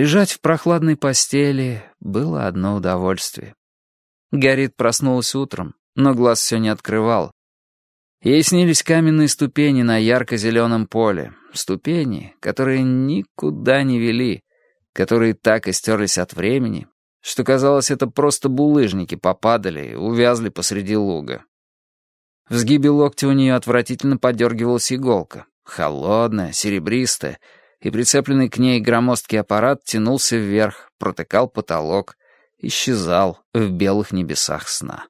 Лежать в прохладной постели было одно удовольствие. Гарит проснулась утром, но глаз все не открывал. Ей снились каменные ступени на ярко-зеленом поле, ступени, которые никуда не вели, которые так истерлись от времени, что казалось, это просто булыжники попадали и увязли посреди луга. В сгибе локтя у нее отвратительно подергивалась иголка, холодная, серебристая, и прицепленный к ней громоздкий аппарат тянулся вверх, протыкал потолок, исчезал в белых небесах сна.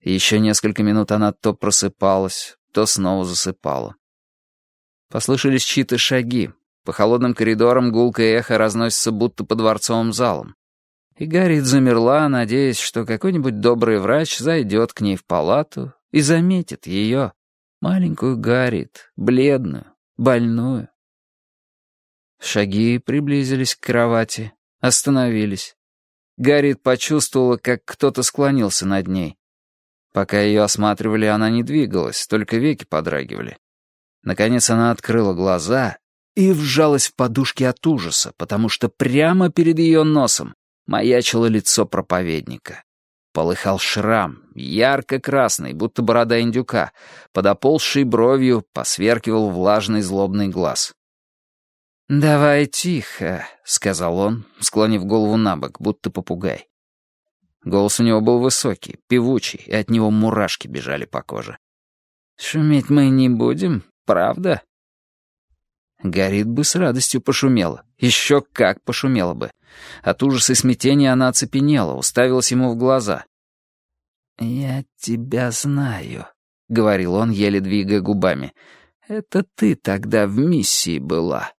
Еще несколько минут она то просыпалась, то снова засыпала. Послышались чьи-то шаги. По холодным коридорам гулкое эхо разносится будто по дворцовым залам. И Гарриет замерла, надеясь, что какой-нибудь добрый врач зайдет к ней в палату и заметит ее, маленькую Гарриет, бледную, больную. Шаги приблизились к кровати, остановились. Гарриет почувствовала, как кто-то склонился над ней. Пока ее осматривали, она не двигалась, только веки подрагивали. Наконец она открыла глаза и вжалась в подушки от ужаса, потому что прямо перед ее носом маячило лицо проповедника. Полыхал шрам, ярко-красный, будто борода индюка, под оползшей бровью посверкивал влажный злобный глаз. «Давай тихо», — сказал он, склонив голову на бок, будто попугай. Голос у него был высокий, певучий, и от него мурашки бежали по коже. «Шуметь мы не будем, правда?» Горит бы с радостью пошумела. Еще как пошумела бы. От ужаса и смятения она оцепенела, уставилась ему в глаза. «Я тебя знаю», — говорил он, еле двигая губами. «Это ты тогда в миссии была».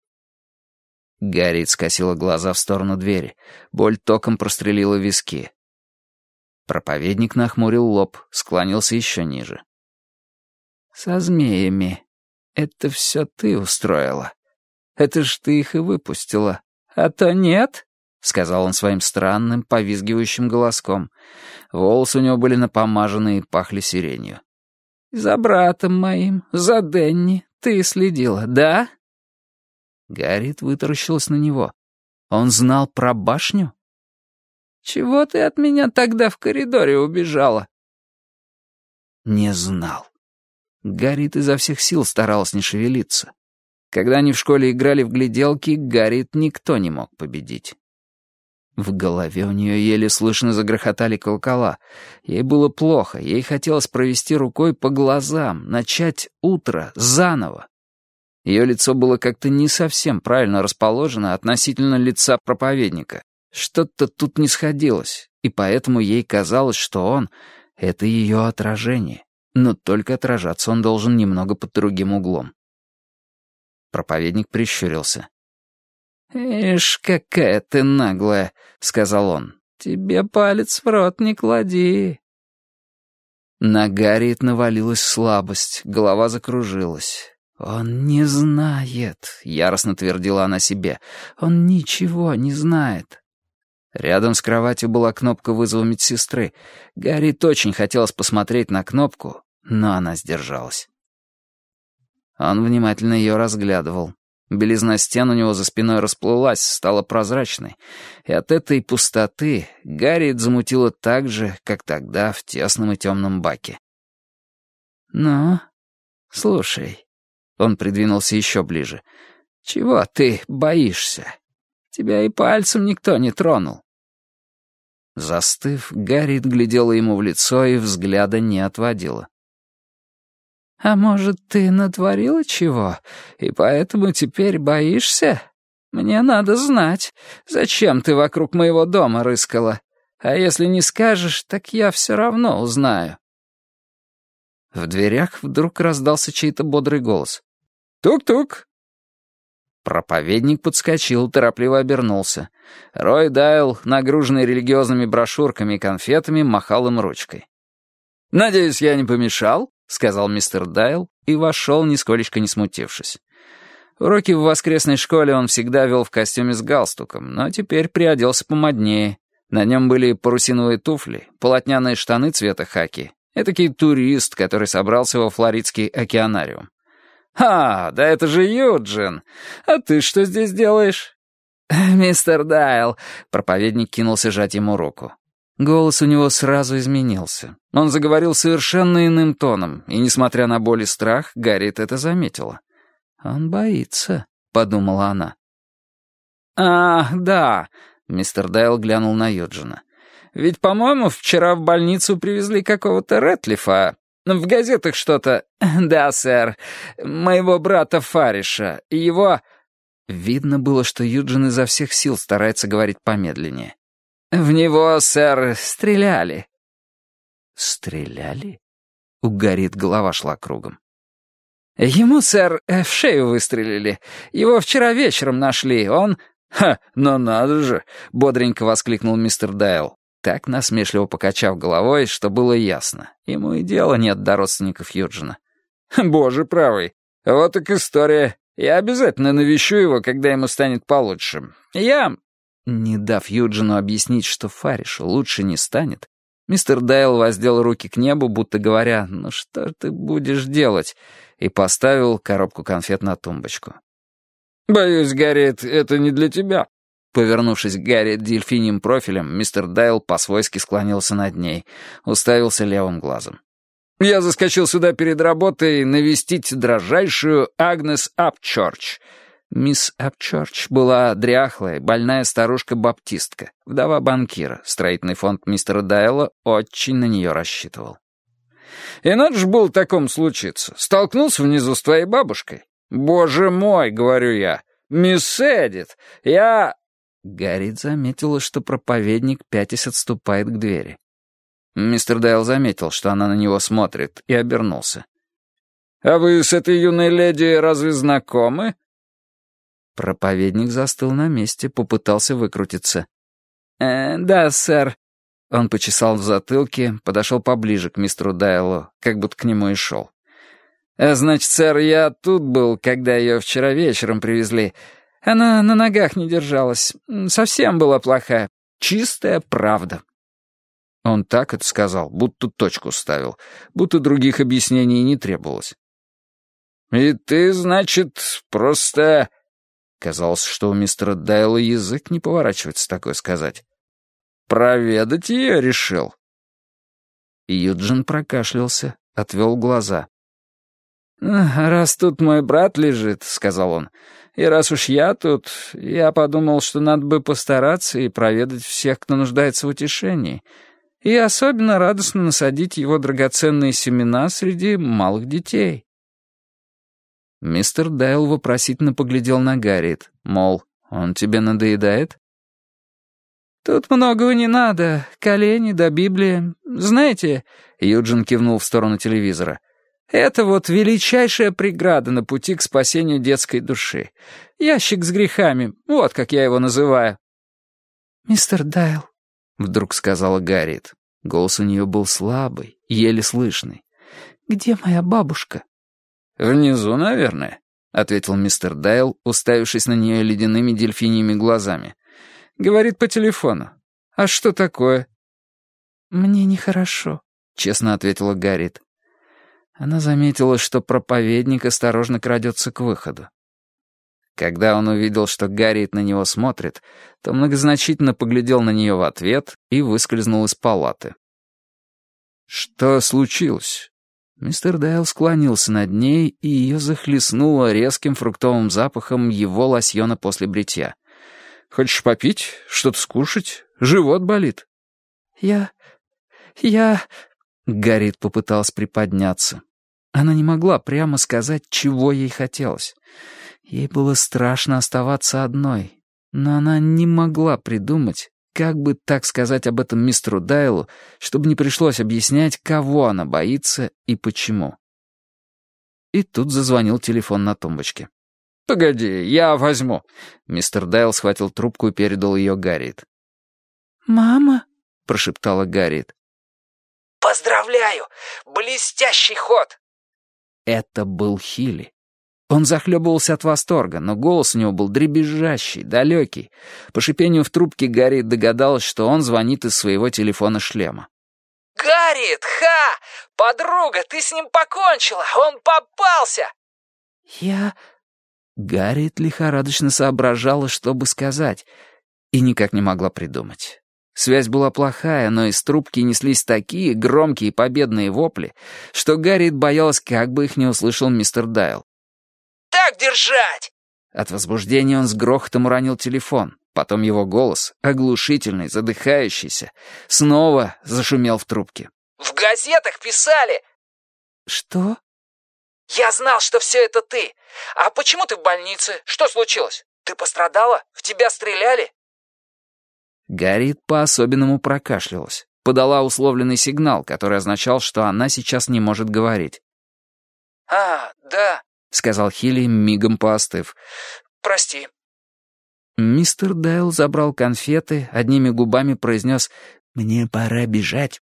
Гарриет скосила глаза в сторону двери. Боль током прострелила виски. Проповедник нахмурил лоб, склонился еще ниже. «Со змеями. Это все ты устроила. Это ж ты их и выпустила. А то нет?» — сказал он своим странным, повизгивающим голоском. Волосы у него были напомажены и пахли сиренью. «За братом моим, за Денни, ты следила, да?» Гарриет вытаращилась на него. Он знал про башню? «Чего ты от меня тогда в коридоре убежала?» Не знал. Гарриет изо всех сил старалась не шевелиться. Когда они в школе играли в гляделки, Гарриет никто не мог победить. В голове у нее еле слышно загрохотали колокола. Ей было плохо, ей хотелось провести рукой по глазам, начать утро заново. Ее лицо было как-то не совсем правильно расположено относительно лица проповедника. Что-то тут не сходилось, и поэтому ей казалось, что он — это ее отражение. Но только отражаться он должен немного под другим углом. Проповедник прищурился. «Ишь, какая ты наглая», — сказал он. «Тебе палец в рот не клади». На Гарриет навалилась слабость, голова закружилась. «Он не знает», — яростно твердила она себе. «Он ничего не знает». Рядом с кроватью была кнопка вызова медсестры. Гарри очень хотелось посмотреть на кнопку, но она сдержалась. Он внимательно ее разглядывал. Белизна стен у него за спиной расплылась, стала прозрачной, и от этой пустоты Гарриет замутила так же, как тогда в тесном и темном баке. «Ну, слушай», он придвинулся еще ближе. «Чего ты боишься? Тебя и пальцем никто не тронул». Застыв, Гарриет глядела ему в лицо и взгляда не отводила. «А может, ты натворила чего, и поэтому теперь боишься? Мне надо знать, зачем ты вокруг моего дома рыскала. А если не скажешь, так я все равно узнаю». В дверях вдруг раздался чей-то бодрый голос. «Тук-тук!» Проповедник подскочил, торопливо обернулся. Рой Дайл, нагруженный религиозными брошюрками и конфетами, махал им ручкой. «Надеюсь, я не помешал?» — сказал мистер Дайл и вошел, нисколечко не смутившись. Уроки в воскресной школе он всегда вел в костюме с галстуком, но теперь приоделся помоднее. На нем были парусиновые туфли, полотняные штаны цвета хаки. Этакий турист, который собрался во флоридский океанариум. «А, да это же Юджин! А ты что здесь делаешь?» «Мистер Daйл, проповедник кинулся жать ему руку. Голос у него сразу изменился. Он заговорил совершенно иным тоном, и, несмотря на боль и страх, Гарриет это заметила. «Он боится», — подумала она. «А, да», — мистер Дайл глянул на Юджина. «Ведь, по-моему, вчера в больницу привезли какого-то Рэтлифа. В газетах что-то... Да, сэр, моего брата Фариша. Его...» Видно было, что Юджин изо всех сил старается говорить помедленнее. «В него, сэр, стреляли». «Стреляли?» У Гарриет голова шла кругом. «Ему, сэр, в шею выстрелили. Его вчера вечером нашли. Он...» «Ха, ну надо же!» — бодренько воскликнул мистер Дайл, так насмешливо покачав головой, что было ясно. Ему и дела нет до родственников Юджина. «Боже правый, вот так история. Я обязательно навещу его, когда ему станет получше. Я...» Не дав Юджину объяснить, что Фаришу лучше не станет, мистер Дайл воздел руки к небу, будто говоря, «Ну что ты будешь делать?» и поставил коробку конфет на тумбочку. «Боюсь, Гарриет, это не для тебя». Повернувшись к Гарри дельфиним профилем, мистер Дайл по-свойски склонился над ней, уставился левым глазом. «Я заскочил сюда перед работой навестить дрожайшую Агнес Апчорч», Мисс Апчорч была дряхлая, больная старушка-баптистка, вдова банкира. Строительный фонд мистера Дайла очень на нее рассчитывал. «И надо же было таком случиться. Столкнулся внизу с твоей бабушкой. Боже мой, — говорю я, — мисс Эдит, я...» Гаррит заметила, что проповедник пятясь отступает к двери. Мистер Дайл заметил, что она на него смотрит, и обернулся. «А вы с этой юной леди разве знакомы?» Проповедник застыл на месте, попытался выкрутиться. «Э, «Да, сэр». Он почесал в затылке, подошел поближе к мистеру Дайлу, как будто к нему и шел. «Э, «Значит, сэр, я тут был, когда ее вчера вечером привезли. Она на ногах не держалась. Совсем была плохая. Чистая правда». Он так это сказал, будто точку ставил, будто других объяснений не требовалось. «И ты, значит, просто Казалось, что у мистера Дайла язык не поворачивается такое сказать. «Проведать ее решил?» Юджин прокашлялся, отвел глаза. «Раз тут мой брат лежит», — сказал он, — «и раз уж я тут, я подумал, что надо бы постараться и проведать всех, кто нуждается в утешении, и особенно радостно насадить его драгоценные семена среди малых детей». Мистер Дайл вопросительно поглядел на Гарриет, мол, он тебе надоедает? «Тут многого не надо. Колени да Библия. Знаете...» — Юджин кивнул в сторону телевизора. «Это вот величайшая преграда на пути к спасению детской души. Ящик с грехами, вот как я его называю». «Мистер Дайл», — вдруг сказала Гарриет. Голос у нее был слабый, еле слышный. «Где моя бабушка?» «Внизу, наверное», — ответил мистер Дайл, уставившись на нее ледяными дельфиньими глазами. «Говорит по телефону. А что такое?» «Мне нехорошо», — честно ответила Гаррит. Она заметила, что проповедник осторожно крадется к выходу. Когда он увидел, что Гарриет на него смотрит, то многозначительно поглядел на нее в ответ и выскользнул из палаты. «Что случилось?» Мистер Дайл склонился над ней, и ее захлестнуло резким фруктовым запахом его лосьона после бритья. «Хочешь попить? Что-то скушать? Живот болит?» «Я... я...» Гарриет попыталась приподняться. Она не могла прямо сказать, чего ей хотелось. Ей было страшно оставаться одной, но она не могла придумать, как бы так сказать об этом мистеру Дайлу, чтобы не пришлось объяснять, кого она боится и почему. И тут зазвонил телефон на тумбочке. «Погоди, я возьму». Мистер Дайл схватил трубку и передал ее Гарриет. «Мама?» — прошептала Гарриет. «Поздравляю! Блестящий ход!» Это был Хилли. Он захлебывался от восторга, но голос у него был дребезжащий, далекий. По шипению в трубке Гарри догадалась, что он звонит из своего телефона шлема. «Гарриет, ха! Подруга, ты с ним покончила! Он попался!» «Я...» Гарриет лихорадочно соображала, что бы сказать, и никак не могла придумать. Связь была плохая, но из трубки неслись такие громкие победные вопли, что Гарриет боялась, как бы их не услышал мистер Дайл. «Так держать!» От возбуждения он с грохотом уронил телефон. Потом его голос, оглушительный, задыхающийся, снова зашумел в трубке. «В газетах писали!» «Что?» «Я знал, что все это ты. А почему ты в больнице? Что случилось? Ты пострадала? В тебя стреляли?» Гарриет по-особенному прокашлялась. Подала условленный сигнал, который означал, что она сейчас не может говорить. «А, да», — сказал Хилли, мигом поостыв. «Прости». Мистер Дайл забрал конфеты, одними губами произнес «Мне пора бежать».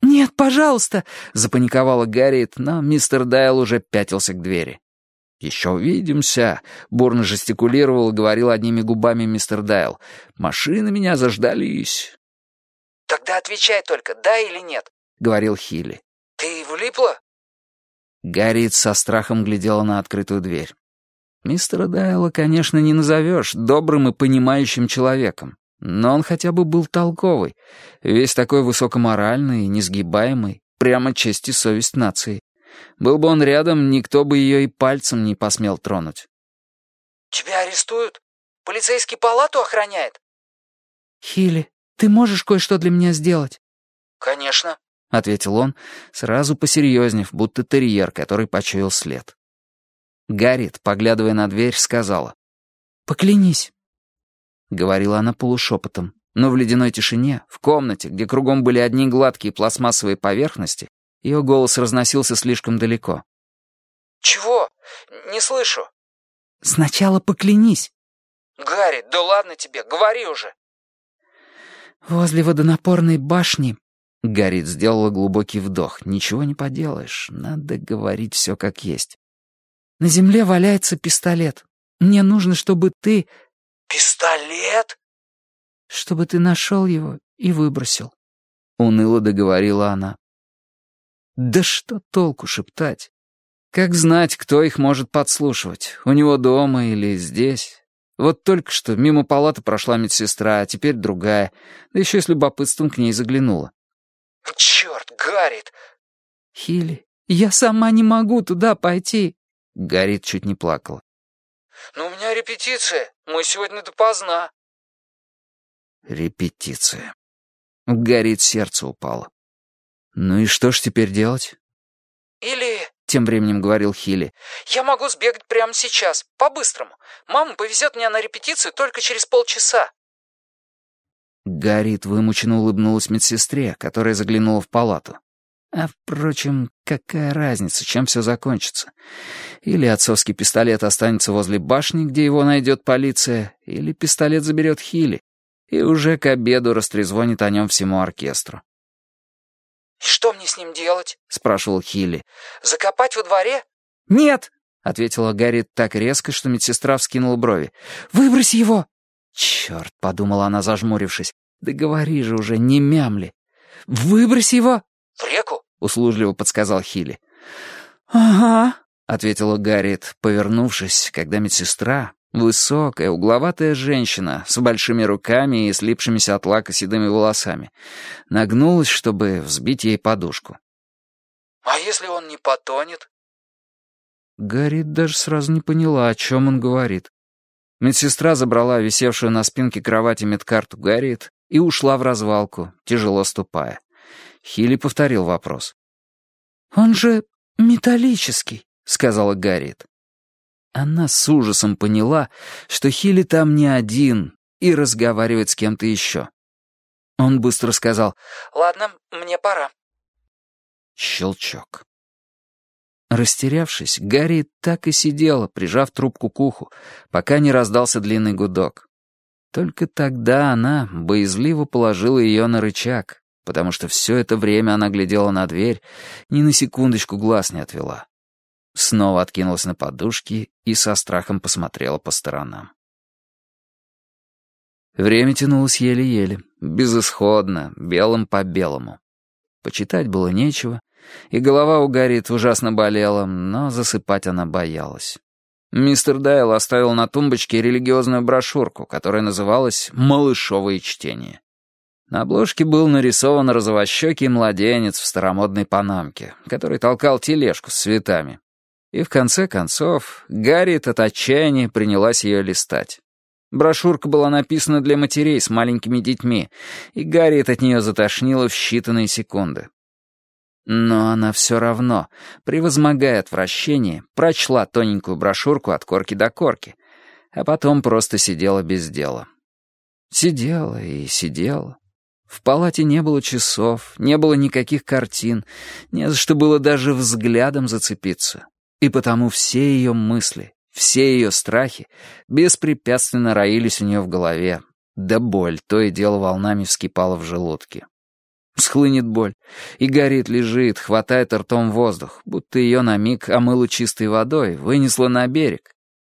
«Нет, пожалуйста!» — запаниковала Гарриет, но мистер Дайл уже пятился к двери. «Еще увидимся», — бурно жестикулировал и говорил одними губами мистер Дайл. «Машины меня заждались». «Тогда отвечай только, да или нет», — говорил Хилли. «Ты влипла?» Гарриет со страхом глядела на открытую дверь. Мистера Дайла, конечно, не назовешь добрым и понимающим человеком, но он хотя бы был толковый, весь такой высокоморальный и несгибаемый, прямо честь и совесть нации. Был бы он рядом, никто бы ее и пальцем не посмел тронуть. «Тебя арестуют? Полицейский палату охраняет?» «Хилли, ты можешь кое-что для меня сделать?» «Конечно», — ответил он, сразу посерьезнев, будто терьер, который почуял след. Гарриет, поглядывая на дверь, сказала. «Поклянись». Говорила она полушепотом, но в ледяной тишине, в комнате, где кругом были одни гладкие пластмассовые поверхности, ее голос разносился слишком далеко. «Чего? Не слышу». «Сначала поклянись». «Гарри, да ладно тебе, говори уже». «Возле водонапорной башни...» Гарри сделала глубокий вдох. «Ничего не поделаешь, надо говорить все как есть». «На земле валяется пистолет. Мне нужно, чтобы ты...» «Пистолет?» «Чтобы ты нашел его и выбросил», — уныло договорила она. Да что толку шептать? Как знать, кто их может подслушивать? У него дома или здесь? Вот только что мимо палаты прошла медсестра, а теперь другая, да еще и с любопытством к ней заглянула. «Черт, Гаррит!» «Хилли, я сама не могу туда пойти!» Гаррит чуть не плакала. «Но у меня репетиция, мы сегодня допоздна». Репетиция. У Гаррит сердце упало. «Ну и что ж теперь делать?» «Или...» — тем временем говорил Хилли. «Я могу сбегать прямо сейчас, по-быстрому. Мама повезет меня на репетицию только через полчаса». Гарит вымученно улыбнулась медсестре, которая заглянула в палату. А, впрочем, какая разница, чем все закончится? Или отцовский пистолет останется возле башни, где его найдет полиция, или пистолет заберет Хилли, и уже к обеду растрезвонит о нем всему оркестру. «И что мне с ним делать?» — спрашивал Хилли. «Закопать во дворе?» «Нет!» — ответила Гарри так резко, что медсестра вскинула брови. «Выбрось его!» «Черт!» — подумала она, зажмурившись. «Да говори же уже, не мямли!» «Выбрось его!» «В реку?» — услужливо подсказал Хилли. «Ага», — ответила Гарриет, повернувшись, когда медсестра, Высокая, угловатая женщина с большими руками и слипшимися от лака седыми волосами. Нагнулась, чтобы взбить ей подушку. «А если он не потонет?» Гарри даже сразу не поняла, о чем он говорит. Медсестра забрала висевшую на спинке кровати медкарту Гарриет и ушла в развалку, тяжело ступая. Хилли повторил вопрос. «Он же металлический», — сказала Гарриет. Она с ужасом поняла, что Хилли там не один и разговаривает с кем-то еще. Он быстро сказал «Ладно, мне пора». Щелчок. Растерявшись, Гарри так и сидела, прижав трубку к уху, пока не раздался длинный гудок. Только тогда она боязливо положила ее на рычаг, потому что все это время она глядела на дверь, ни на секундочку глаз не отвела. Снова откинулась на подушки и со страхом посмотрела по сторонам. Время тянулось еле-еле, безысходно, белым по белому. Почитать было нечего, и голова у Гарриет ужасно болела, но засыпать она боялась. Мистер Дайл оставил на тумбочке религиозную брошюрку, которая называлась «Малышовые чтения». На обложке был нарисован розовощекий младенец в старомодной панамке, который толкал тележку с цветами. И в конце концов Гарриет от отчаяния принялась ее листать. Брошюрка была написана для матерей с маленькими детьми, и Гарриет от нее затошнила в считанные секунды. Но она все равно, превозмогая отвращение, прочла тоненькую брошюрку от корки до корки, а потом просто сидела без дела. Сидела и сидела. В палате не было часов, не было никаких картин, не за что было даже взглядом зацепиться. И потому все ее мысли, все ее страхи беспрепятственно роились у нее в голове, да боль то и дело волнами вскипала в желудке. Схлынет боль, и горит лежит, хватает ртом воздух, будто ее на миг омыло чистой водой, вынесло на берег.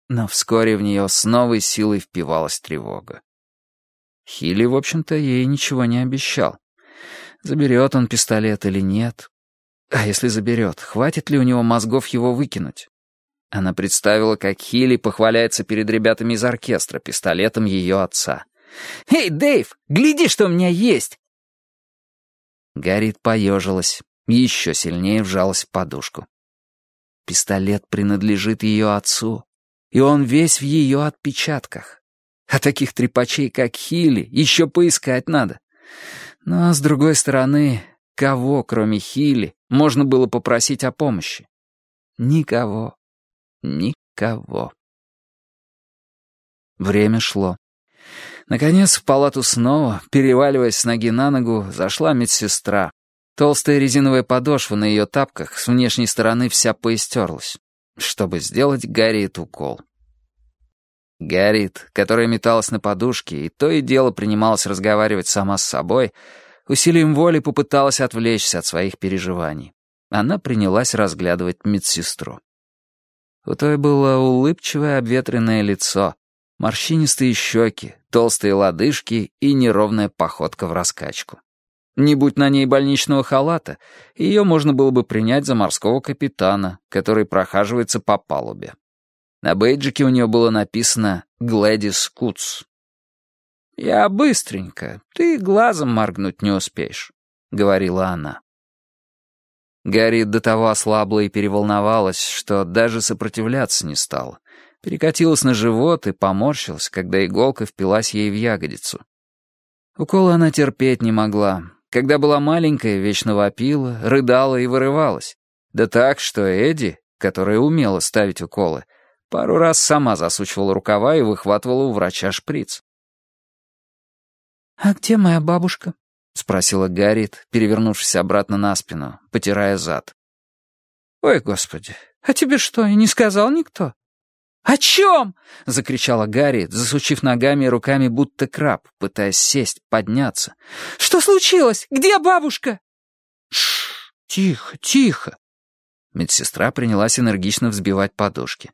Но вскоре в нее с новой силой впивалась тревога. Хилли, в общем-то, ей ничего не обещал. Заберет он пистолет или нет. А если заберет, хватит ли у него мозгов его выкинуть? Она представила, как Хилли похваляется перед ребятами из оркестра пистолетом ее отца. «Эй, Дэйв, гляди, что у меня есть!» Гарриет поежилась, еще сильнее вжалась в подушку. Пистолет принадлежит ее отцу, и он весь в ее отпечатках. А таких трепачей, как Хилли, еще поискать надо. Но, с другой стороны, кого, кроме Хилли, можно было попросить о помощи? Никого. Никого. Время шло. Наконец в палату снова, переваливаясь с ноги на ногу, зашла медсестра. Толстая резиновая подошва на ее тапках с внешней стороны вся поистерлась, чтобы сделать Гарриет укол. Гарриет, которая металась на подушке и то и дело принималась разговаривать сама с собой, усилием воли попыталась отвлечься от своих переживаний. Она принялась разглядывать медсестру. У той было улыбчивое обветренное лицо, Морщинистые щеки, толстые лодыжки и неровная походка в раскачку. Не будь на ней больничного халата, ее можно было бы принять за морского капитана, который прохаживается по палубе. На бейджике у нее было написано «Глэдис Куц». «Я быстренько, ты глазом моргнуть не успеешь», — говорила она. Гарри до того ослабла и переволновалась, что даже сопротивляться не стала перекатилась на живот и поморщилась, когда иголка впилась ей в ягодицу. Уколы она терпеть не могла. Когда была маленькая, вечно вопила, рыдала и вырывалась. Да так, что Эдди, которая умела ставить уколы, пару раз сама засучивала рукава и выхватывала у врача шприц. «А где моя бабушка?» — спросила Гарриет, перевернувшись обратно на спину, потирая зад. «Ой, господи, а тебе что, и не сказал никто?» «О чем?» — закричала Гарри, засучив ногами и руками, будто краб, пытаясь сесть, подняться. «Что случилось? Где бабушка?» «Шш, тихо, тихо!» Медсестра принялась энергично взбивать подушки.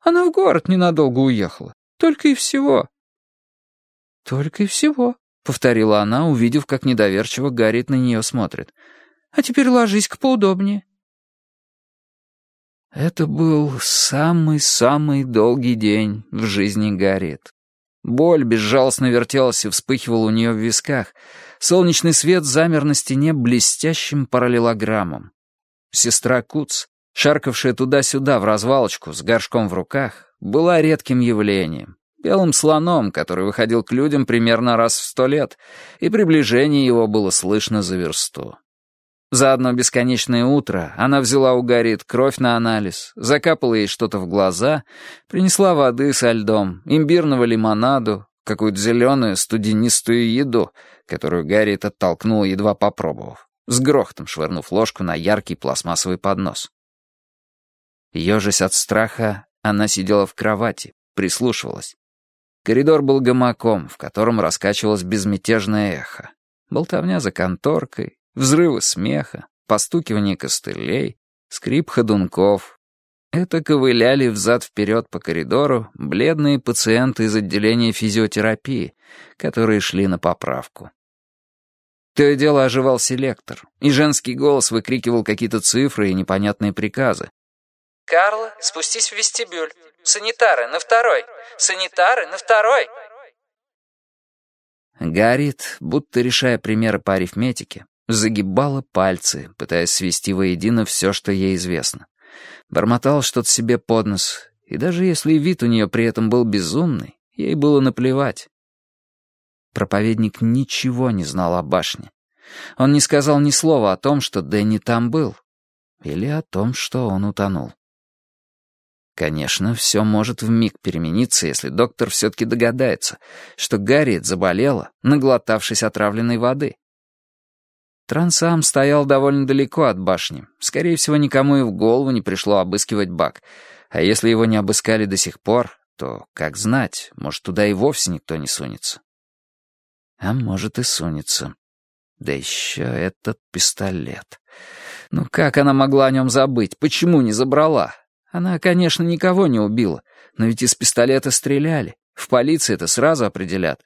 «Она в город ненадолго уехала. Только и всего». «Только и всего», — повторила она, увидев, как недоверчиво Гарри на нее смотрит. «А теперь ложись-ка поудобнее». Это был самый-самый долгий день в жизни Гарриет. Боль безжалостно вертелась и вспыхивала у нее в висках. Солнечный свет замер на стене блестящим параллелограммом. Сестра Куц, шаркавшая туда-сюда в развалочку с горшком в руках, была редким явлением. Белым слоном, который выходил к людям примерно раз в сто лет, и приближение его было слышно за версту. За одно бесконечное утро она взяла у Гарриет кровь на анализ, закапала ей что-то в глаза, принесла воды со льдом, имбирного лимонаду, какую-то зеленую студенистую еду, которую Гарриет оттолкнула, едва попробовав, с грохотом швырнув ложку на яркий пластмассовый поднос. Ежась от страха, она сидела в кровати, прислушивалась. Коридор был гамаком, в котором раскачивалось безмятежное эхо. Болтовня за конторкой, Взрывы смеха, постукивание костылей, скрип ходунков. Это ковыляли взад-вперед по коридору бледные пациенты из отделения физиотерапии, которые шли на поправку. То и дело оживал селектор, и женский голос выкрикивал какие-то цифры и непонятные приказы. «Карла, спустись в вестибюль. Санитары на второй! Санитары на второй!» Гарриет, будто решая примеры по арифметике, загибала пальцы, пытаясь свести воедино все, что ей известно. Бормотал что-то себе под нос, и даже если вид у нее при этом был безумный, ей было наплевать. Проповедник ничего не знал о башне. Он не сказал ни слова о том, что Дэнни там был, или о том, что он утонул. Конечно, все может вмиг перемениться, если доктор все-таки догадается, что Гарриет заболела, наглотавшись отравленной воды. Трансам стоял довольно далеко от башни. Скорее всего, никому и в голову не пришло обыскивать бак. А если его не обыскали до сих пор, то, как знать, может, туда и вовсе никто не сунется. А может, и сунется. Да еще этот пистолет. Ну как она могла о нем забыть? Почему не забрала? Она, конечно, никого не убила, но ведь из пистолета стреляли. В полиции это сразу определят.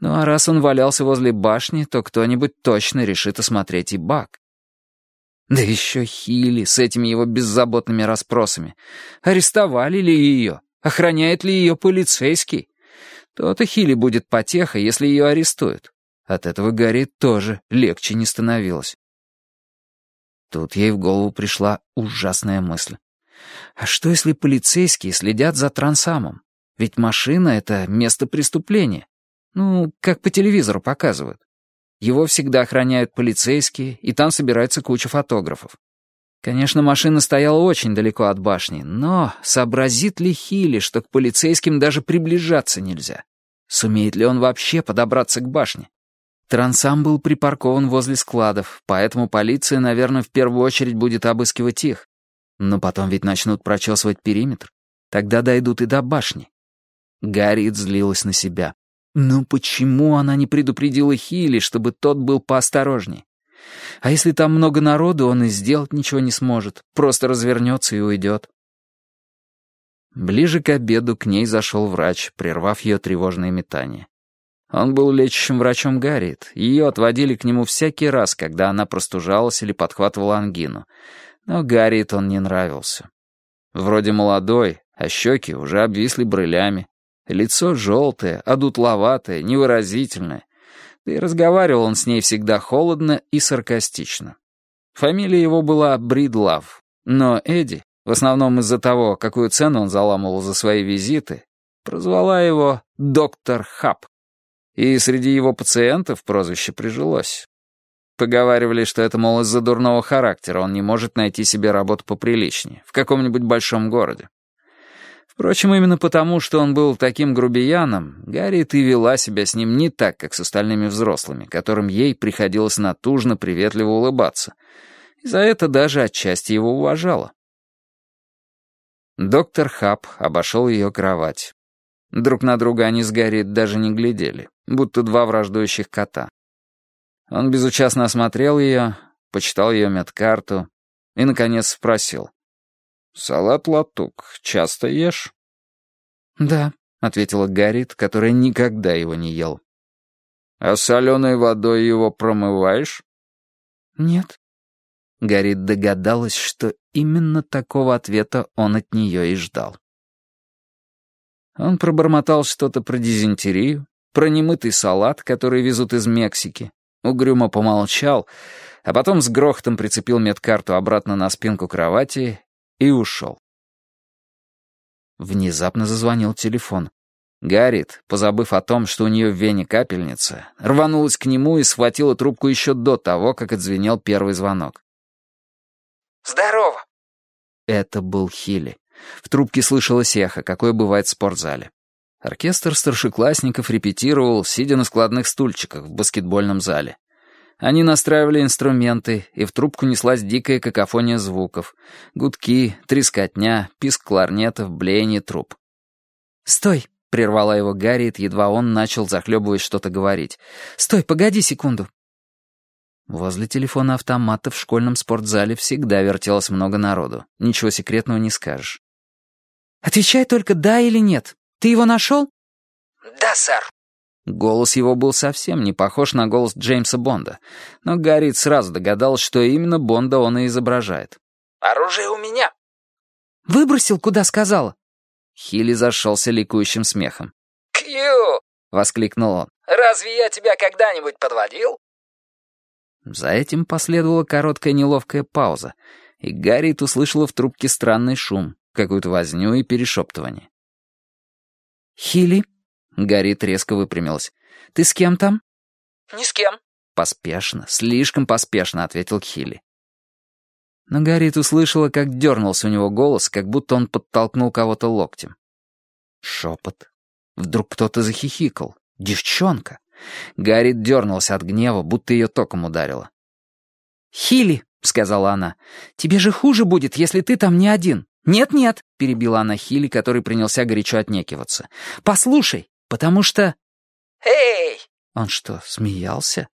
Ну а раз он валялся возле башни, то кто-нибудь точно решит осмотреть и бак. Да еще Хили с этими его беззаботными расспросами. Арестовали ли ее? Охраняет ли ее полицейский? То-то Хили будет потеха, если ее арестуют. От этого Гарри тоже легче не становилось. Тут ей в голову пришла ужасная мысль. А что, если полицейские следят за трансамом? Ведь машина — это место преступления. Ну, как по телевизору показывают. Его всегда охраняют полицейские, и там собирается куча фотографов. Конечно, машина стояла очень далеко от башни, но сообразит ли Хилли, что к полицейским даже приближаться нельзя? Сумеет ли он вообще подобраться к башне? Трансам был припаркован возле складов, поэтому полиция, наверное, в первую очередь будет обыскивать их. Но потом ведь начнут прочесывать периметр. Тогда дойдут и до башни. Гарриет злилась на себя. Ну почему она не предупредила Хилли, чтобы тот был поосторожней? А если там много народу, он и сделать ничего не сможет, просто развернется и уйдет. Ближе к обеду к ней зашел врач, прервав ее тревожные метания. Он был лечащим врачом Гарриет, ее отводили к нему всякий раз, когда она простужалась или подхватывала ангину. Но Гарриет он не нравился. Вроде молодой, а щеки уже обвисли брылями. Лицо желтое, одутловатое, невыразительное. Да и разговаривал он с ней всегда холодно и саркастично. Фамилия его была Бридлав, но Эдди, в основном из-за того, какую цену он заламывал за свои визиты, прозвала его «Доктор Хаб». И среди его пациентов прозвище прижилось. Поговаривали, что это, мол, из-за дурного характера он не может найти себе работу поприличнее, в каком-нибудь большом городе. Впрочем, именно потому, что он был таким грубияном, Гарриет и вела себя с ним не так, как с остальными взрослыми, которым ей приходилось натужно приветливо улыбаться. И за это даже отчасти его уважала. Доктор Хаб обошел ее кровать. Друг на друга они с Гарриет даже не глядели, будто два враждующих кота. Он безучастно осмотрел ее, почитал ее медкарту и, наконец, спросил. «Салат-латук часто ешь?» «Да», — ответила Гаррит, которая никогда его не ел. «А соленой водой его промываешь?» «Нет». Гаррит догадалась, что именно такого ответа он от нее и ждал. Он пробормотал что-то про дизентерию, про немытый салат, который везут из Мексики, угрюмо помолчал, а потом с грохотом прицепил медкарту обратно на спинку кровати и ушел. Внезапно зазвонил телефон. Гаррит, позабыв о том, что у нее в вене капельница, рванулась к нему и схватила трубку еще до того, как отзвенел первый звонок. «Здорово!» Это был Хилли. В трубке слышалось эхо, какое бывает в спортзале. Оркестр старшеклассников репетировал, сидя на складных стульчиках в баскетбольном зале. Они настраивали инструменты, и в трубку неслась дикая какофония звуков. Гудки, трескотня, писк кларнетов, блеяние труб. «Стой!» — прервала его Гарриет, едва он начал, захлебываясь, что-то говорить. «Стой, погоди секунду!» Возле телефона автомата в школьном спортзале всегда вертелось много народу. Ничего секретного не скажешь. «Отвечай только «да» или «нет». Ты его нашел?» «Да, сэр». Голос его был совсем не похож на голос Джеймса Бонда, но Гарри сразу догадался, что именно Бонда он и изображает. «Оружие у меня». «Выбросил, куда сказала?» Хилли зашелся ликующим смехом. «Кью!» — воскликнул он. «Разве я тебя когда-нибудь подводил?» За этим последовала короткая неловкая пауза, и Гарриет услышала в трубке странный шум, какую-то возню и перешептывание. «Хилли?» — Гарриет резко выпрямилась. «Ты с кем там?» «Ни с кем». «Поспешно, слишком поспешно», — ответил Хилли. Но Гарриет услышала, как дернулся у него голос, как будто он подтолкнул кого-то локтем. Шепот. Вдруг кто-то захихикал. Девчонка. Гарриет дернулся от гнева, будто ее током ударило. «Хилли», — сказала она, — «тебе же хуже будет, если ты там не один». «Нет-нет», — перебила она Хилли, который принялся горячо отнекиваться. «Послушай, потому что...» «Эй!» Он что, смеялся?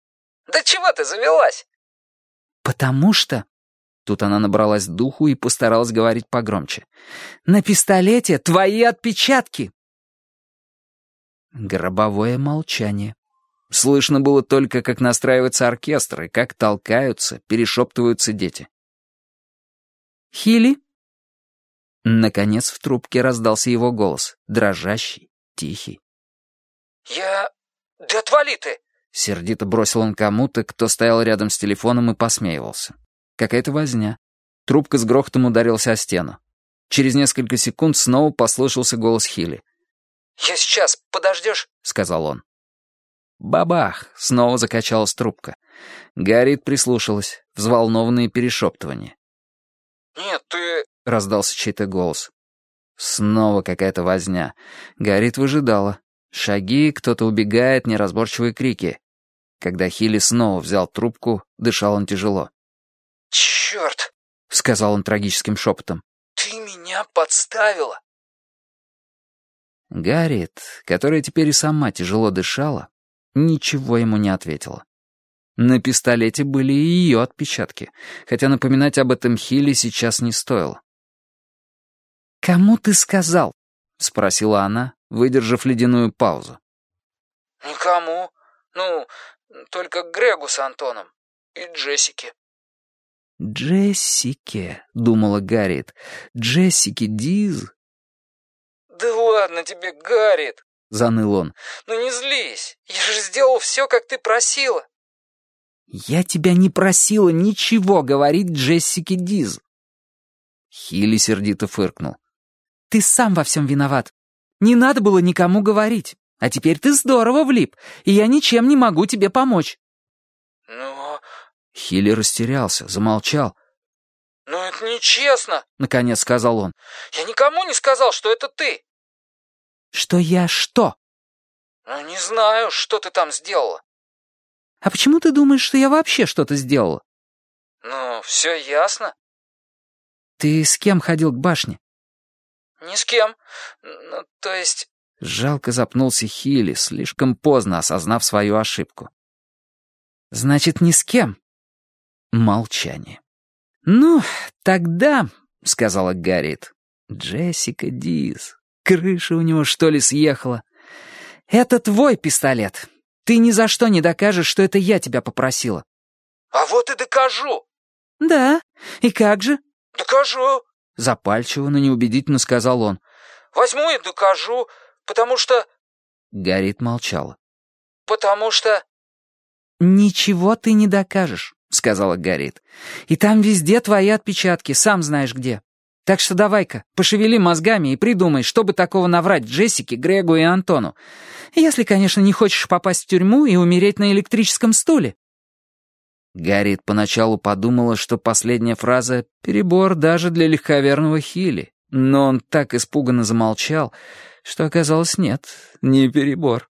«Да чего ты завелась?» «Потому что...» Тут она набралась духу и постаралась говорить погромче. «На пистолете твои отпечатки!» Гробовое молчание. Слышно было только, как настраивается оркестр и как толкаются, перешептываются дети. «Хилли?» Наконец в трубке раздался его голос, дрожащий, тихий. «Я... Да отвали ты!» Сердито бросил он кому-то, кто стоял рядом с телефоном и посмеивался. Какая-то возня. Трубка с грохотом ударился о стену. Через несколько секунд снова послышался голос Хилли. «Я сейчас, подождешь?» — сказал он. Бабах! Снова закачалась трубка. Гарриет прислушалась, взволнованные перешептывания. «Нет, ты...» — раздался чей-то голос. Снова какая-то возня. Гарриет выжидала. Шаги, кто-то убегает, неразборчивые крики. Когда Хилли снова взял трубку, дышал он тяжело. «Черт!» — сказал он трагическим шепотом. «Ты меня подставила!» Гарриет, которая теперь и сама тяжело дышала, ничего ему не ответила. На пистолете были и ее отпечатки, хотя напоминать об этом Хилли сейчас не стоило. «Кому ты сказал?» — спросила она, выдержав ледяную паузу. «Никому. Ну, только Грегу с Антоном и Джессике». «Джессике», — думала Гарриет, — «Джессике Диз». «Да ладно тебе, Гарриет», — заныл он. «Ну не злись, я же сделал все, как ты просила». «Я тебя не просила ничего говорить Джессике Диз». Хилли сердито фыркнул. «Ты сам во всем виноват. Не надо было никому говорить. А теперь ты здорово влип, и я ничем не могу тебе помочь». «Ну...» Хилли растерялся, замолчал. «Ну это нечестно», — наконец сказал он. «Я никому не сказал, что это ты». «Что я что?» «Ну не знаю, что ты там сделала». «А почему ты думаешь, что я вообще что-то сделала?» «Ну, все ясно». «Ты с кем ходил к башне?» «Ни с кем. Ну, то есть...» Жалко запнулся Хилли, слишком поздно осознав свою ошибку. «Значит, ни с кем?» Молчание. «Ну, тогда...» — сказала Гарриет. «Джессика Диз. Крыша у него, что ли, съехала?» «Это твой пистолет. Ты ни за что не докажешь, что это я тебя попросила». «А вот и докажу». «Да? И как же?» «Докажу». Запальчиво, но неубедительно сказал он. «Возьму и докажу, потому что...» Гарриет молчала. «Потому что...» «Ничего ты не докажешь», — сказала Гарриет. «И там везде твои отпечатки, сам знаешь где. Так что давай-ка, пошевели мозгами и придумай, чтобы такого наврать Джессике, Грегу и Антону. Если, конечно, не хочешь попасть в тюрьму и умереть на электрическом стуле». Гарриет поначалу подумала, что последняя фраза — перебор даже для легковерного Хилли, но он так испуганно замолчал, что оказалось нет, не перебор.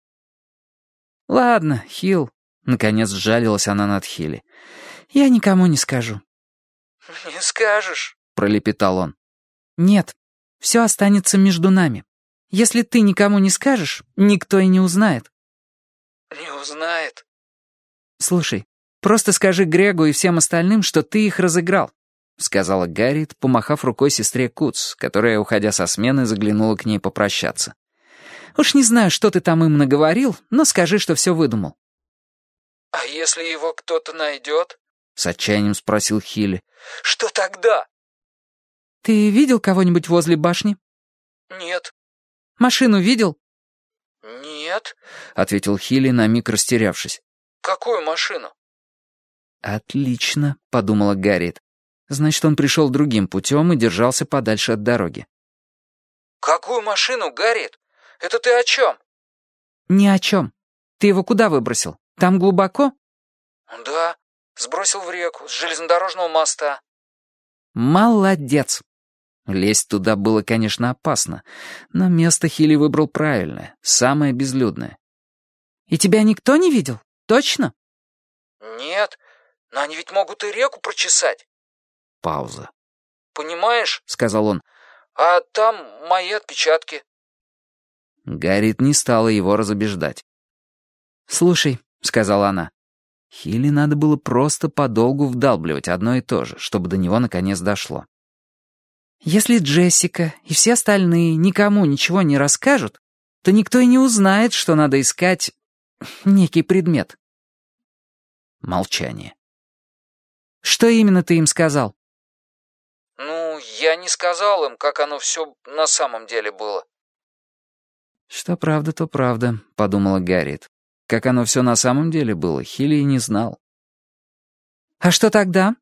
«Ладно, Хилл», — наконец сжалилась она над Хилли, — «я никому не скажу». «Не скажешь», — пролепетал он. «Нет, все останется между нами. Если ты никому не скажешь, никто и не узнает». «Не узнает». «Слушай, просто скажи Грегу и всем остальным, что ты их разыграл», — сказала Гарриет, помахав рукой сестре Куц, которая, уходя со смены, заглянула к ней попрощаться. «Уж не знаю, что ты там им наговорил, но скажи, что все выдумал». «А если его кто-то найдет?» — с отчаянием спросил Хилли. «Что тогда?» «Ты видел кого-нибудь возле башни?» Нет. Машину видел? Нет, ответил Хилли на миг растерявшись. Какую машину? Отлично, подумала Гарриет. Значит, он пришел другим путем и держался подальше от дороги. Какую машину, Гарриет? Это ты о чем? Ни о чем. Ты его куда выбросил? Там глубоко? Да, сбросил в реку с железнодорожного моста. Молодец. Лезть туда было, конечно, опасно, но место Хилли выбрал правильное, самое безлюдное. «И тебя никто не видел? Точно?» «Нет, но они ведь могут и реку прочесать». Пауза. «Понимаешь?» — сказал он. «А там мои отпечатки». Гарриет не стала его разубеждать. «Слушай», — сказала она. Хилли надо было просто подолгу вдалбливать одно и то же, чтобы до него наконец дошло. Если Джессика и все остальные никому ничего не расскажут, то никто и не узнает, что надо искать некий предмет. Молчание. Что именно ты им сказал? Ну, я не сказал им, как оно все на самом деле было. Что правда, то правда, подумала Гарриет. Как оно все на самом деле было, Хилли и не знал. А что тогда?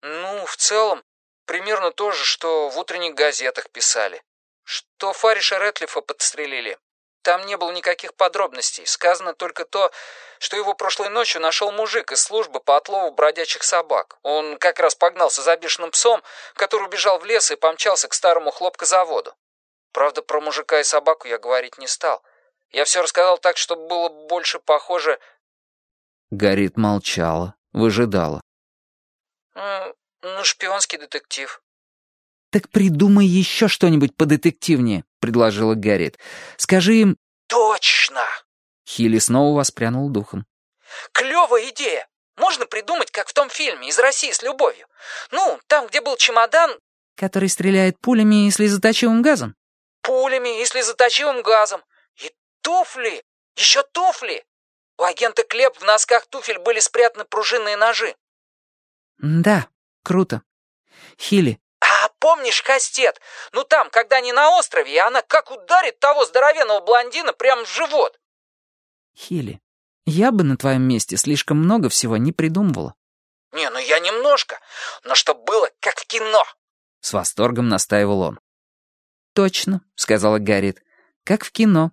Ну, в целом, Примерно то же, что в утренних газетах писали. Что Фариша Рэтлифа подстрелили. Там не было никаких подробностей. Сказано только то, что его прошлой ночью нашел мужик из службы по отлову бродячих собак. Он как раз погнался за бешеным псом, который убежал в лес и помчался к старому хлопкозаводу. Правда, про мужика и собаку я говорить не стал. Я все рассказал так, чтобы было больше похоже... Горит молчала, выжидала. «Ну, шпионский детектив». «Так придумай еще что-нибудь подетективнее», — предложила Гарриет. «Скажи им...» «Точно!» Хилли снова воспрянул духом. «Клевая идея! Можно придумать, как в том фильме «Из России с любовью». Ну, там, где был чемодан...» «Который стреляет пулями и слезоточивым газом?» «Пулями и слезоточивым газом. И туфли! Еще туфли! У агента Клеп в носках туфель были спрятаны пружинные ножи». «Да, Круто. Хили. А помнишь кастет? Ну там, когда они на острове, и она как ударит того здоровенного блондина прямо в живот. Хили, я бы на твоем месте слишком много всего не придумывала. Не, ну я немножко, но чтоб было как в кино. С восторгом настаивал он. Точно, сказала Гарриет, как в кино.